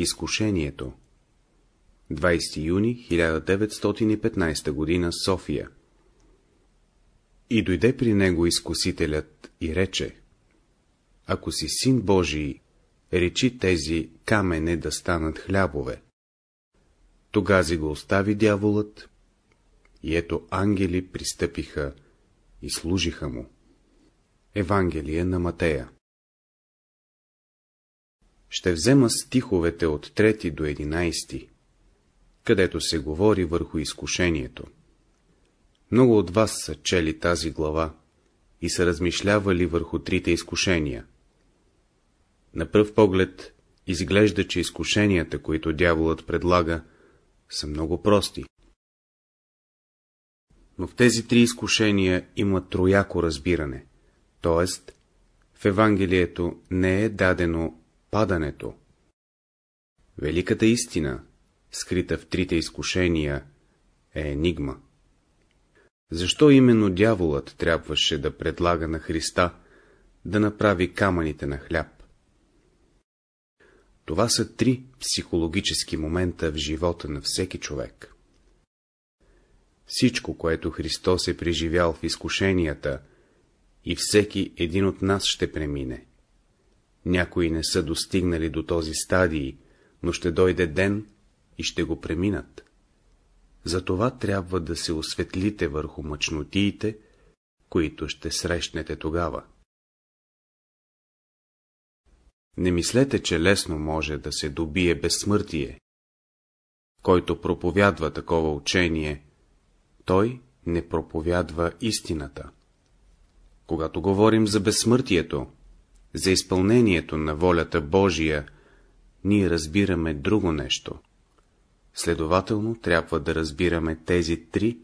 Изкушението 20 юни 1915 г. София И дойде при него изкусителят и рече, Ако си син Божий, речи тези камене да станат хлябове. Тогази го остави дяволът, и ето ангели пристъпиха и служиха му. Евангелие на Матея Ще взема стиховете от 3 до 11, където се говори върху изкушението. Много от вас са чели тази глава и са размишлявали върху трите изкушения. На пръв поглед изглежда, че изкушенията, които дяволът предлага, са много прости. Но в тези три изкушения има трояко разбиране, т.е. в Евангелието не е дадено падането. Великата истина, скрита в трите изкушения, е енигма. Защо именно дяволът трябваше да предлага на Христа да направи камъните на хляб? Това са три психологически момента в живота на всеки човек. Всичко, което Христос е преживял в изкушенията, и всеки един от нас ще премине. Някои не са достигнали до този стадий, но ще дойде ден и ще го преминат. Затова трябва да се осветлите върху мъчнотиите, които ще срещнете тогава. Не мислете, че лесно може да се добие безсмъртие. Който проповядва такова учение, той не проповядва истината. Когато говорим за безсмъртието, за изпълнението на волята Божия, ние разбираме друго нещо. Следователно трябва да разбираме тези три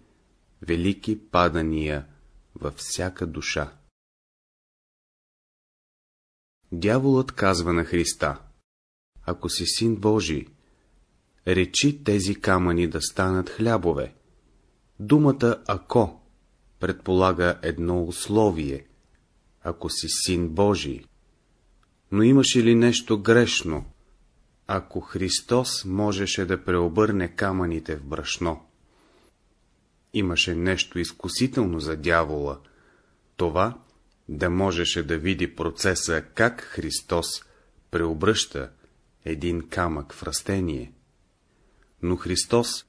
велики падания във всяка душа. Дяволът казва на Христа, ако си син Божий, речи тези камъни да станат хлябове. Думата «ако» предполага едно условие, ако си син Божий. Но имаше ли нещо грешно, ако Христос можеше да преобърне камъните в брашно? Имаше нещо изкусително за дявола, това да можеше да види процеса, как Христос преобръща един камък в растение. Но Христос,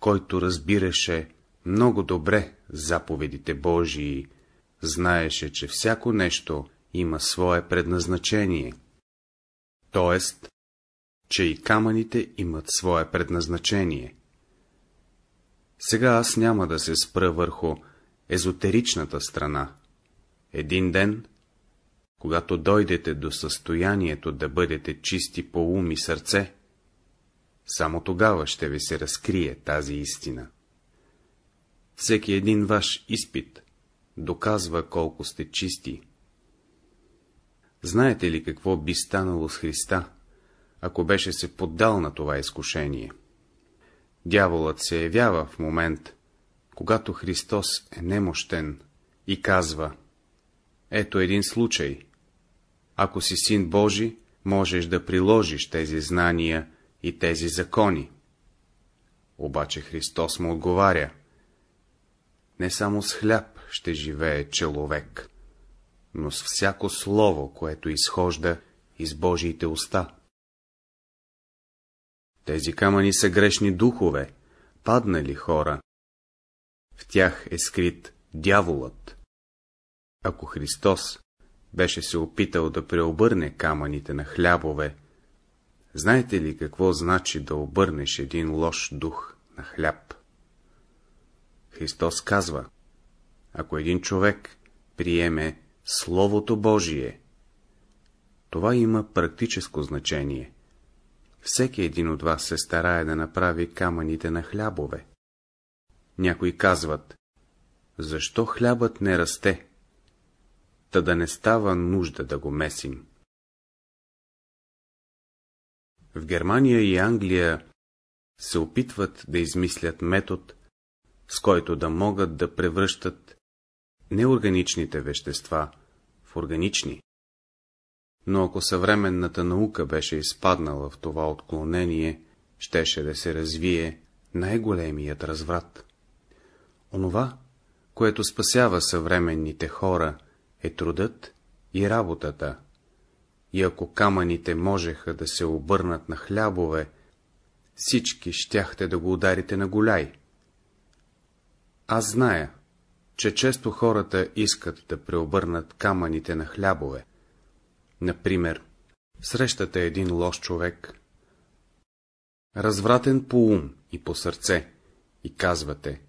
който разбираше много добре заповедите Божии, знаеше, че всяко нещо има свое предназначение, т.е. че и камъните имат свое предназначение. Сега аз няма да се спра върху езотеричната страна, един ден, когато дойдете до състоянието да бъдете чисти по ум и сърце, само тогава ще ви се разкрие тази истина. Всеки един ваш изпит доказва колко сте чисти. Знаете ли какво би станало с Христа, ако беше се поддал на това изкушение? Дяволът се явява в момент, когато Христос е немощен и казва ето един случай. Ако си син Божи, можеш да приложиш тези знания и тези закони. Обаче Христос му отговаря. Не само с хляб ще живее човек, но с всяко слово, което изхожда из Божиите уста. Тези камъни са грешни духове, паднали хора. В тях е скрит дяволът. Ако Христос беше се опитал да преобърне камъните на хлябове, знаете ли какво значи да обърнеш един лош дух на хляб? Христос казва, ако един човек приеме Словото Божие, това има практическо значение. Всеки един от вас се старае да направи камъните на хлябове. Някои казват, защо хлябът не расте? та да не става нужда да го месим. В Германия и Англия се опитват да измислят метод, с който да могат да превръщат неорганичните вещества в органични. но ако съвременната наука беше изпаднала в това отклонение, щеше да се развие най-големият разврат. Онова, което спасява съвременните хора, е трудът и работата. И ако камъните можеха да се обърнат на хлябове, всички щяхте да го ударите на голяй. Аз зная, че често хората искат да преобърнат камъните на хлябове. Например, срещате един лош човек, развратен по ум и по сърце, и казвате,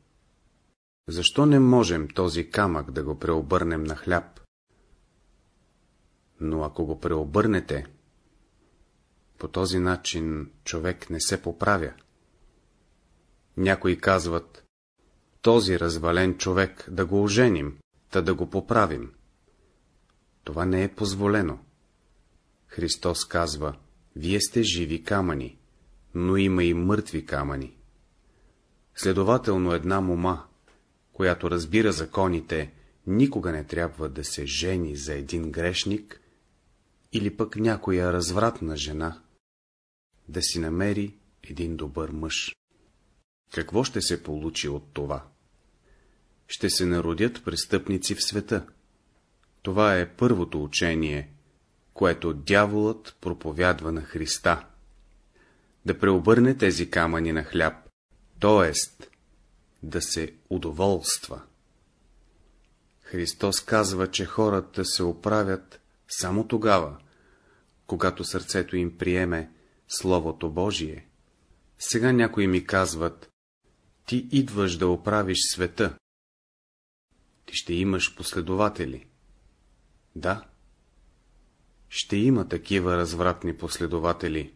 защо не можем този камък да го преобърнем на хляб? Но ако го преобърнете, по този начин човек не се поправя. Някои казват, този развален човек да го оженим, та да го поправим. Това не е позволено. Христос казва, вие сте живи камъни, но има и мъртви камъни. Следователно една мома, която разбира законите, никога не трябва да се жени за един грешник или пък някоя развратна жена, да си намери един добър мъж. Какво ще се получи от това? Ще се народят престъпници в света. Това е първото учение, което дяволът проповядва на Христа. Да преобърне тези камъни на хляб, т.е. да се удоволства. Христос казва, че хората се оправят само тогава, когато сърцето им приеме Словото Божие. Сега някои ми казват, ти идваш да оправиш света. Ти ще имаш последователи. Да, ще има такива развратни последователи,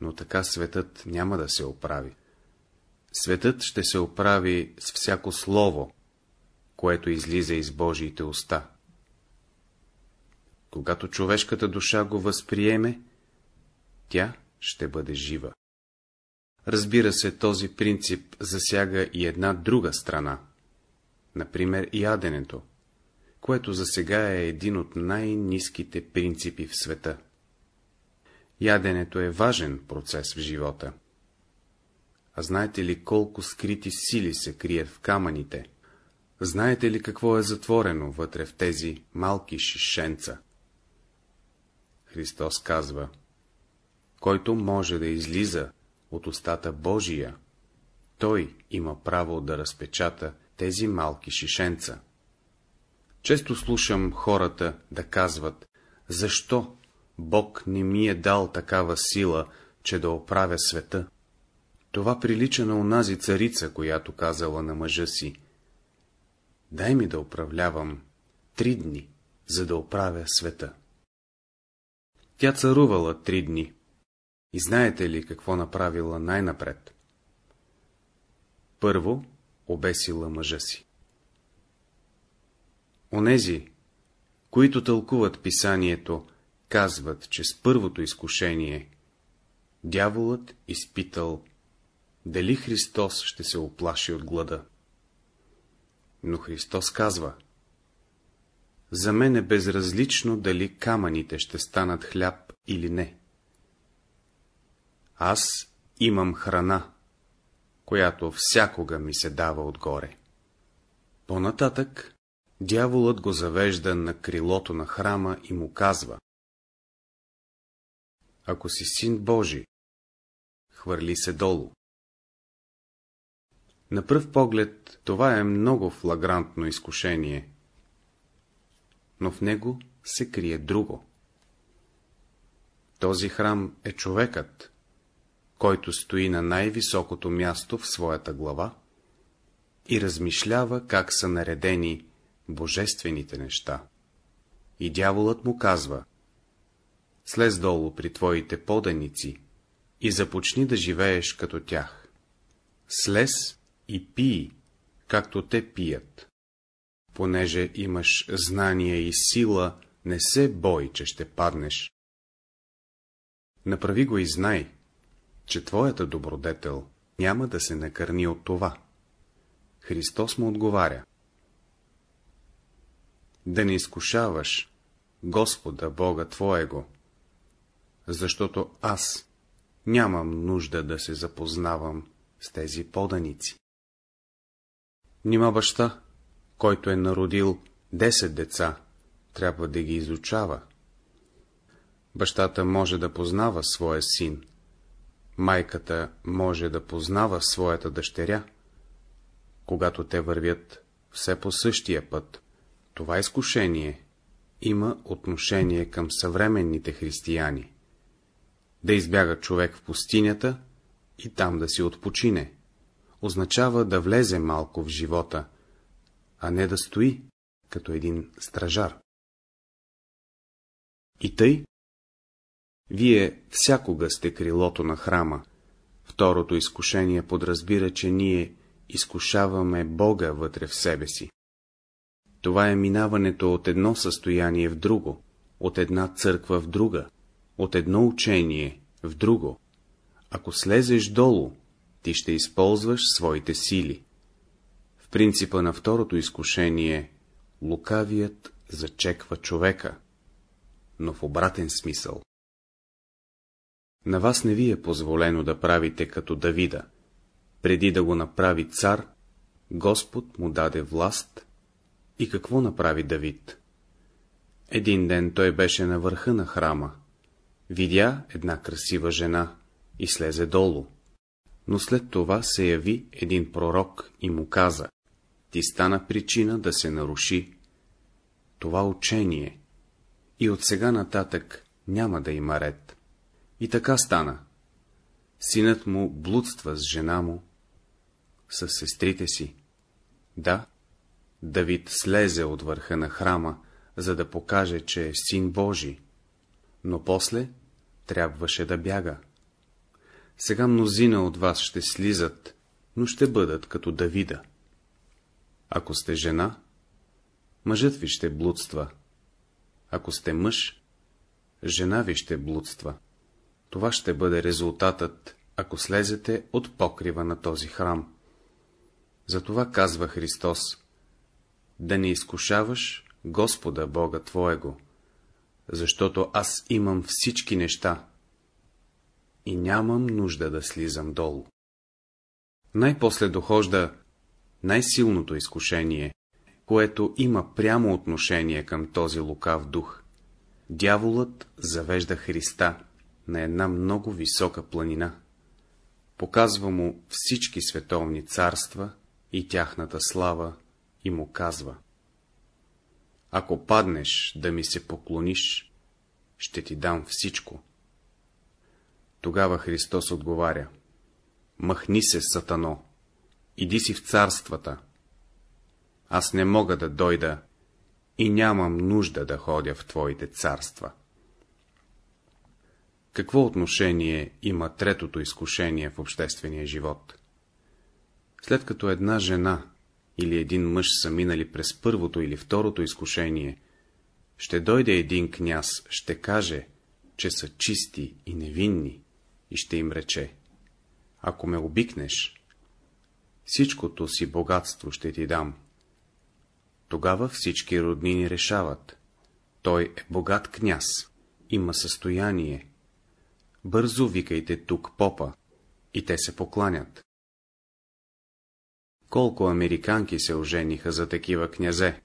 но така светът няма да се оправи. Светът ще се оправи с всяко слово, което излиза из Божиите уста. Когато човешката душа го възприеме, тя ще бъде жива. Разбира се, този принцип засяга и една друга страна, например яденето, което за сега е един от най-низките принципи в света. Яденето е важен процес в живота. А знаете ли колко скрити сили се крият в камъните? Знаете ли какво е затворено вътре в тези малки шишенца? Христос казва, който може да излиза от устата Божия, той има право да разпечата тези малки шишенца. Често слушам хората да казват, защо Бог не ми е дал такава сила, че да оправя света. Това прилича на онази царица, която казала на мъжа си. Дай ми да управлявам три дни, за да оправя света. Тя царувала три дни. И знаете ли какво направила най-напред? Първо, обесила мъжа си. Онези, които тълкуват писанието, казват, че с първото изкушение дяволът изпитал, дали Христос ще се оплаши от глада. Но Христос казва, за мен е безразлично дали камъните ще станат хляб или не. Аз имам храна, която всякога ми се дава отгоре. По-нататък дяволът го завежда на крилото на храма и му казва. Ако си син Божий, хвърли се долу. На пръв поглед това е много флагрантно изкушение, но в него се крие друго. Този храм е човекът, който стои на най-високото място в своята глава и размишлява как са наредени божествените неща. И дяволът му казва, слез долу при твоите поданици и започни да живееш като тях. Слез и пий, както те пият. Понеже имаш знание и сила, не се бой, че ще паднеш. Направи го и знай, че твоята добродетел няма да се накърни от това. Христос му отговаря. Да не изкушаваш Господа Бога Твоего, защото аз нямам нужда да се запознавам с тези поданици. Нима баща, който е народил 10 деца, трябва да ги изучава. Бащата може да познава своя син, майката може да познава своята дъщеря, когато те вървят все по същия път. Това изкушение има отношение към съвременните християни. Да избяга човек в пустинята и там да си отпочине, означава да влезе малко в живота, а не да стои, като един стражар. И тъй, вие всякога сте крилото на храма. Второто изкушение подразбира, че ние изкушаваме Бога вътре в себе си. Това е минаването от едно състояние в друго, от една църква в друга, от едно учение в друго. Ако слезеш долу, ти ще използваш своите сили. В принципа на второто изкушение, лукавият зачеква човека, но в обратен смисъл. На вас не ви е позволено да правите като Давида. Преди да го направи цар, Господ му даде власт. И какво направи Давид? Един ден той беше на върха на храма. Видя една красива жена и слезе долу. Но след това се яви един пророк и му каза, ти стана причина да се наруши това учение и от сега нататък няма да има ред. И така стана. Синът му блудства с жена му, с сестрите си. Да, Давид слезе от върха на храма, за да покаже, че е син Божий, но после трябваше да бяга. Сега мнозина от вас ще слизат, но ще бъдат като Давида. Ако сте жена, мъжът ви ще блудства. Ако сте мъж, жена ви ще блудства. Това ще бъде резултатът, ако слезете от покрива на този храм. Затова казва Христос, да не изкушаваш Господа Бога Твоего, защото аз имам всички неща и нямам нужда да слизам долу. Най-после дохожда най-силното изкушение, което има прямо отношение към този лукав дух. Дяволът завежда Христа на една много висока планина. Показва му всички световни царства и тяхната слава и му казва Ако паднеш да ми се поклониш, ще ти дам всичко. Тогава Христос отговаря Махни се, сатано, иди си в царствата. Аз не мога да дойда и нямам нужда да ходя в твоите царства. Какво отношение има третото изкушение в обществения живот? След като една жена или един мъж са минали през първото или второто изкушение, ще дойде един княз, ще каже, че са чисти и невинни, и ще им рече, ако ме обикнеш, всичкото си богатство ще ти дам. Тогава всички роднини решават, той е богат княз, има състояние, бързо викайте тук попа, и те се покланят. Колко американки се ожениха за такива князе,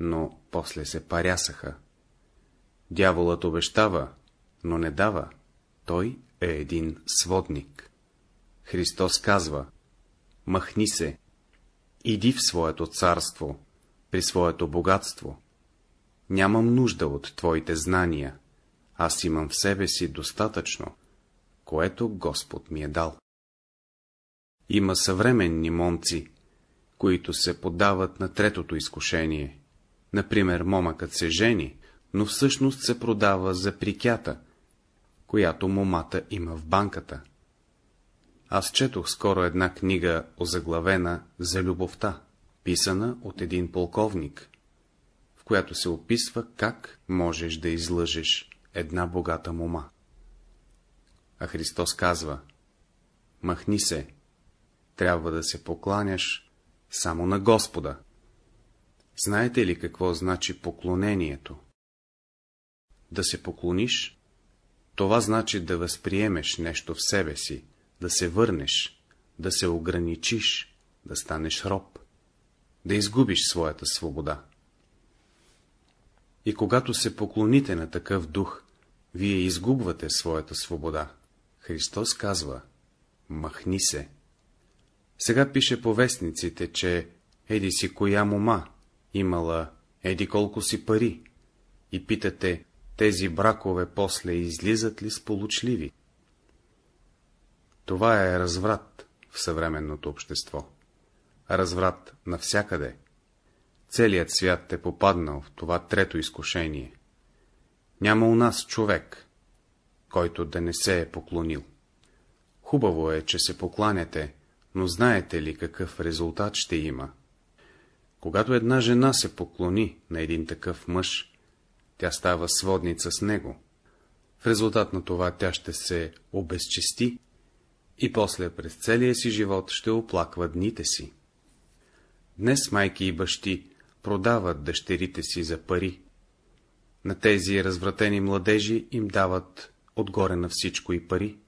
но после се парясаха. Дяволът обещава, но не дава. Той е един сводник. Христос казва, махни се, иди в своето царство, при своето богатство. Нямам нужда от твоите знания, аз имам в себе си достатъчно, което Господ ми е дал. Има съвременни момци, които се подават на третото изкушение. Например, момъкът се жени, но всъщност се продава за прикята, която момата има в банката. Аз четох скоро една книга, озаглавена за любовта, писана от един полковник, в която се описва как можеш да излъжеш една богата мома. А Христос казва, махни се, трябва да се покланяш само на Господа. Знаете ли какво значи поклонението? Да се поклониш, това значи да възприемеш нещо в себе си, да се върнеш, да се ограничиш, да станеш роб, да изгубиш своята свобода. И когато се поклоните на такъв дух, вие изгубвате своята свобода. Христос казва, махни се. Сега пише по вестниците, че еди си коя мома имала еди колко си пари и питате, тези бракове после излизат ли сполучливи? Това е разврат в съвременното общество. Разврат навсякъде. Целият свят е попаднал в това трето изкушение. Няма у нас човек, който да не се е поклонил. Хубаво е, че се покланяте, но знаете ли какъв резултат ще има? Когато една жена се поклони на един такъв мъж, тя става сводница с него. В резултат на това тя ще се обезчести и после през целия си живот ще оплаква дните си. Днес майки и бащи продават дъщерите си за пари. На тези развратени младежи им дават отгоре на всичко и пари.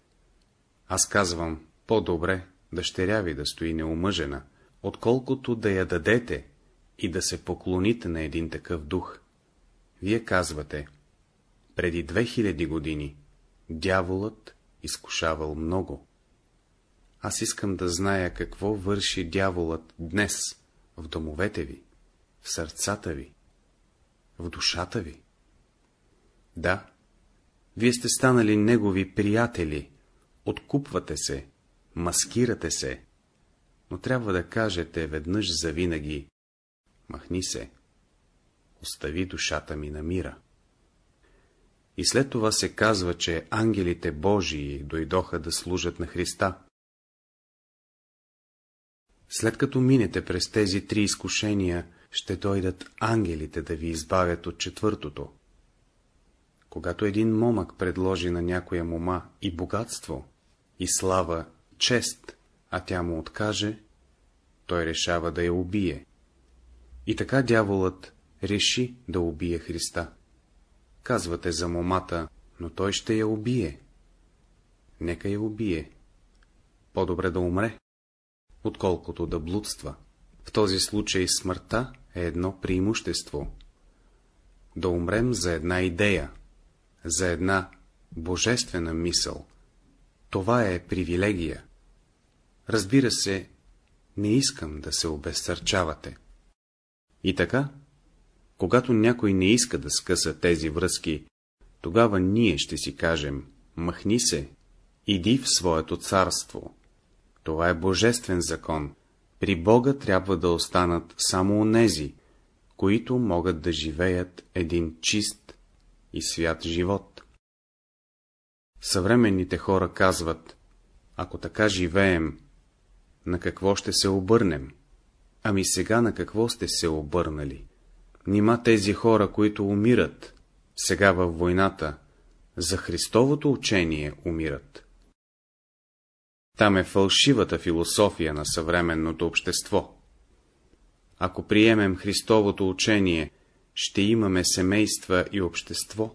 Аз казвам, по-добре дъщеря ви да стои неумъжена, отколкото да я дадете и да се поклоните на един такъв дух. Вие казвате, преди 2000 години дяволът изкушавал много. Аз искам да зная какво върши дяволът днес в домовете ви, в сърцата ви, в душата ви. Да, вие сте станали негови приятели, откупвате се, маскирате се, но трябва да кажете веднъж завинаги, махни се, остави душата ми на мира. И след това се казва, че ангелите Божии дойдоха да служат на Христа. След като минете през тези три изкушения, ще дойдат ангелите да ви избавят от четвъртото. Когато един момък предложи на някоя мома и богатство, и слава, чест, а тя му откаже, той решава да я убие. И така дяволът реши да убие Христа. Казвате за момата, но той ще я убие. Нека я убие. По-добре да умре, отколкото да блудства. В този случай смъртта е едно преимущество. Да умрем за една идея, за една божествена мисъл. Това е привилегия. Разбира се, не искам да се обезсърчавате. И така, когато някой не иска да скъса тези връзки, тогава ние ще си кажем, махни се, иди в своето царство. Това е божествен закон. При Бога трябва да останат само онези, които могат да живеят един чист и свят живот. Съвременните хора казват, ако така живеем, на какво ще се обърнем? Ами сега на какво сте се обърнали? Нима тези хора, които умират, сега във войната, за Христовото учение умират. Там е фалшивата философия на съвременното общество. Ако приемем Христовото учение, ще имаме семейства и общество,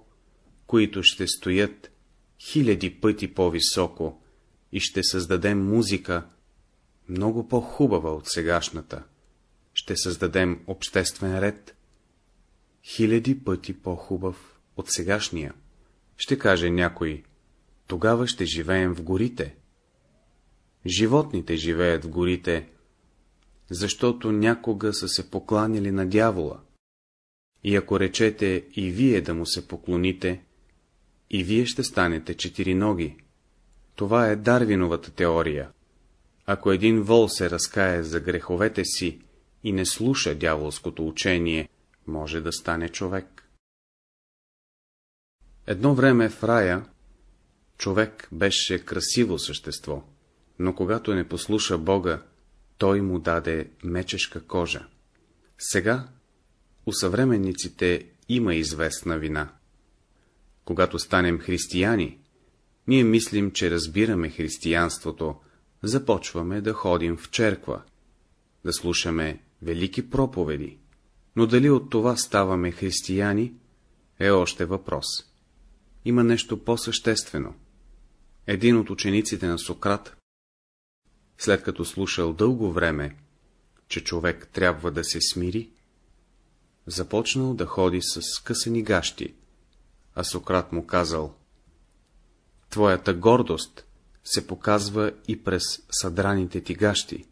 които ще стоят хиляди пъти по-високо и ще създадем музика, много по-хубава от сегашната. Ще създадем обществен ред, хиляди пъти по-хубав от сегашния. Ще каже някой, тогава ще живеем в горите. Животните живеят в горите, защото някога са се покланяли на дявола. И ако речете и вие да му се поклоните, и вие ще станете четири ноги. Това е Дарвиновата теория. Ако един вол се разкае за греховете си и не слуша дяволското учение, може да стане човек. Едно време в рая човек беше красиво същество, но когато не послуша Бога, той му даде мечешка кожа. Сега у съвременниците има известна вина. Когато станем християни, ние мислим, че разбираме християнството, започваме да ходим в черква, да слушаме велики проповеди, но дали от това ставаме християни, е още въпрос. има нещо по-съществено. Един от учениците на Сократ, след като слушал дълго време, че човек трябва да се смири, започнал да ходи с скъсани гащи, а Сократ му казал, Твоята гордост се показва и през съдраните ти гащи.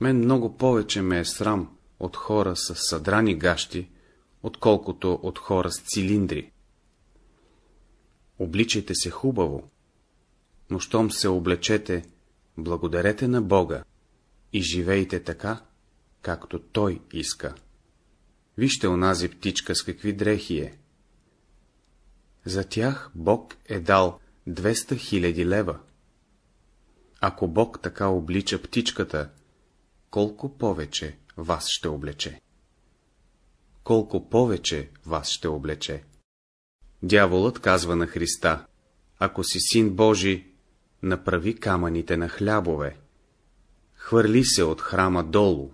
Мен много повече ме е срам от хора с съдрани гащи, отколкото от хора с цилиндри. Обличайте се хубаво, но щом се облечете, благодарете на Бога и живейте така, както Той иска. Вижте онази птичка с какви дрехи е. За тях Бог е дал 200 хиляди лева. Ако Бог така облича птичката, колко повече вас ще облече? Колко повече вас ще облече? Дяволът казва на Христа, ако си син Божий, направи камъните на хлябове. Хвърли се от храма долу.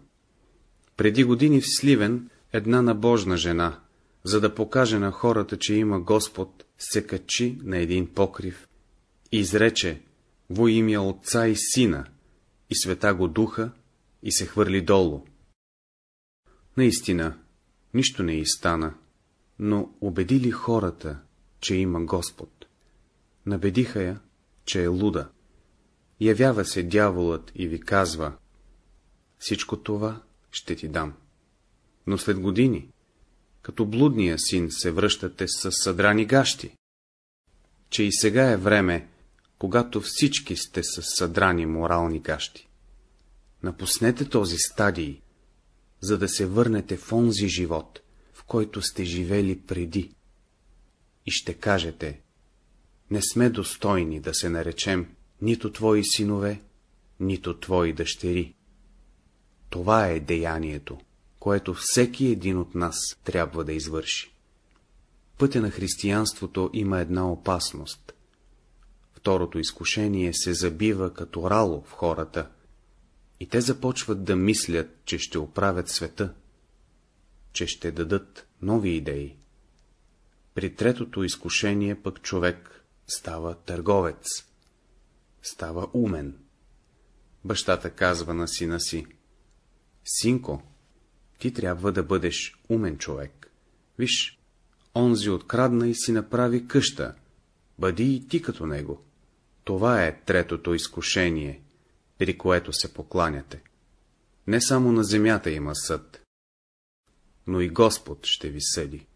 Преди години в Сливен една набожна жена, за да покаже на хората, че има Господ, се качи на един покрив и изрече во имя Отца и Сина и Света го Духа и се хвърли долу. Наистина, нищо не й стана, но убедили хората, че има Господ. Набедиха я, че е луда. Явява се дяволът и ви казва, всичко това ще ти дам. Но след години, като блудния син, се връщате с съдрани гащи, че и сега е време, когато всички сте с съдрани морални гащи. Напуснете този стадий, за да се върнете в онзи живот, в който сте живели преди. И ще кажете, не сме достойни да се наречем нито твои синове, нито твои дъщери. Това е деянието, което всеки един от нас трябва да извърши. Пътя на християнството има една опасност. Второто изкушение се забива като рало в хората, и те започват да мислят, че ще оправят света, че ще дадат нови идеи. При третото изкушение пък човек става търговец, става умен. Бащата казва на сина си, Синко, ти трябва да бъдеш умен човек. Виж, онзи открадна и си направи къща, бъди и ти като него. Това е третото изкушение, при което се покланяте. Не само на земята има съд, но и Господ ще ви съди.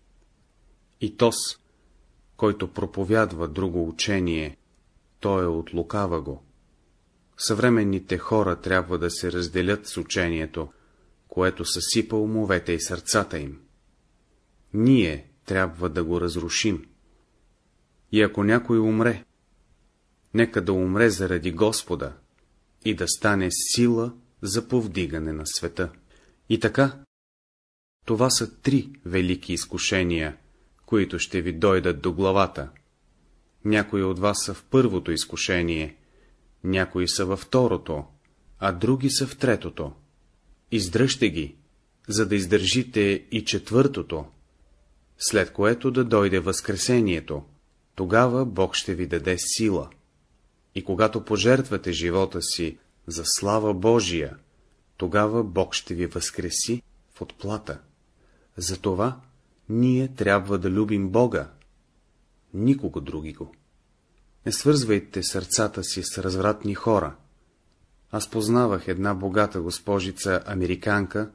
И Тос, който проповядва друго учение, той е от лукава го. Съвременните хора трябва да се разделят с учението, което съсипа умовете и сърцата им. Ние трябва да го разрушим. И ако някой умре, нека да умре заради Господа и да стане сила за повдигане на света. И така, това са три велики изкушения, които ще ви дойдат до главата. Някои от вас са в първото изкушение, някои са във второто, а други са в третото. Издръжте ги, за да издържите и четвъртото, след което да дойде възкресението, тогава Бог ще ви даде сила. И когато пожертвате живота си за слава Божия, тогава Бог ще ви възкреси в отплата. Затова ние трябва да любим Бога, никого други го. Не свързвайте сърцата си с развратни хора. Аз познавах една богата госпожица американка,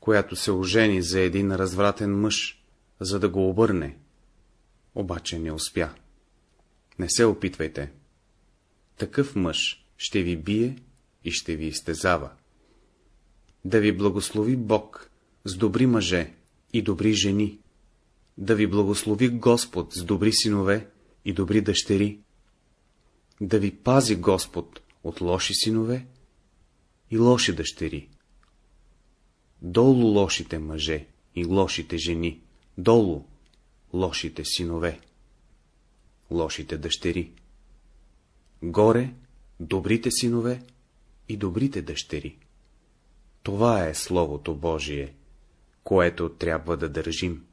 която се ожени за един развратен мъж, за да го обърне. Обаче не успя. Не се опитвайте. Такъв мъж ще ви бие и ще ви изтезава. Да ви благослови Бог с добри мъже и добри жени, да ви благослови Господ с добри синове и добри дъщери, да ви пази Господ от лоши синове и лоши дъщери. Долу лошите мъже и лошите жени, долу лошите синове, лошите дъщери. Горе добрите синове и добрите дъщери. Това е Словото Божие, което трябва да държим.